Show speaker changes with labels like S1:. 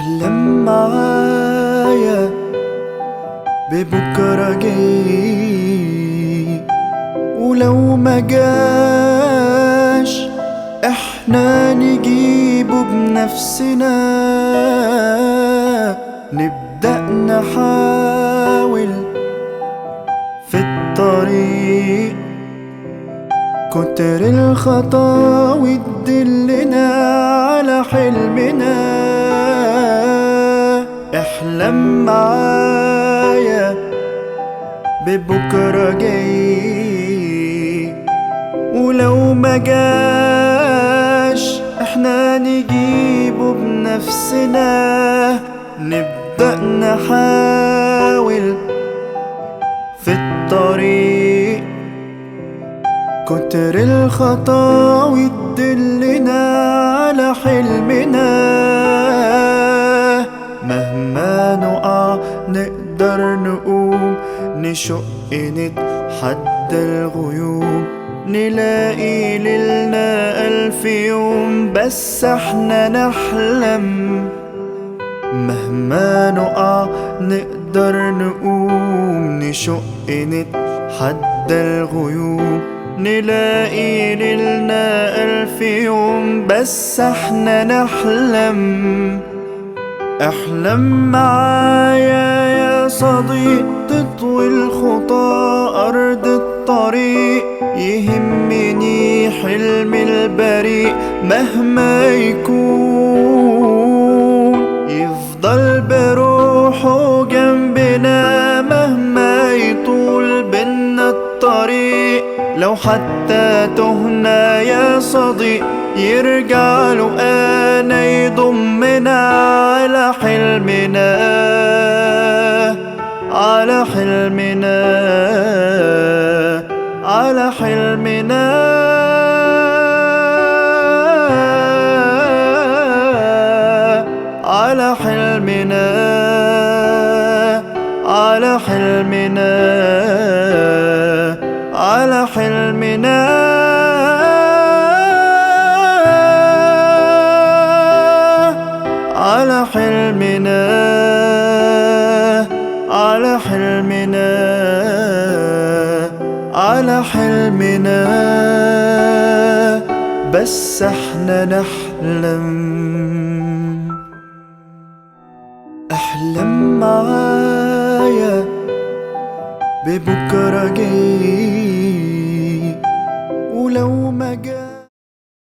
S1: احلم معايا ببكرة جاي ولو ما جاش إحنا نجيبه بنفسنا نبدأ نحاول في الطريق. كتر الخطاوي تدلنا على حلمنا. احلم معايا ببكرة جاي. ولو ما جاش إحنا نجيبه بنفسنا نبدأ نحاول في الطريق. كتر الخطاوي تدلنا على حلمنا. نقدر نقوم نشق نتحدى الغيوم. نلاقي ليلنا ألف يوم بس إحنا نحلم. مهما نقع نقدر نقوم. نشق نتحدى الغيوم. نلاقي ليلنا ألف يوم بس إحنا نحلم. أحلم معايا يا صديق تطوي الخطى أرض الطريق. يهمني حلم البريء مهما يكون. يفضل بروحه جنبنا مهما يطول بينا الطريق. لو حتى تهنا يا صديق يرجع له انا يضمنا. حلمنا على حلمنا على حلمنا. على حلمنا على حلمنا على حلمنا. حلمنا على حلمنا. بس إحنا نحلم. احلم معايا ببكرة جاي. ولو ما جاي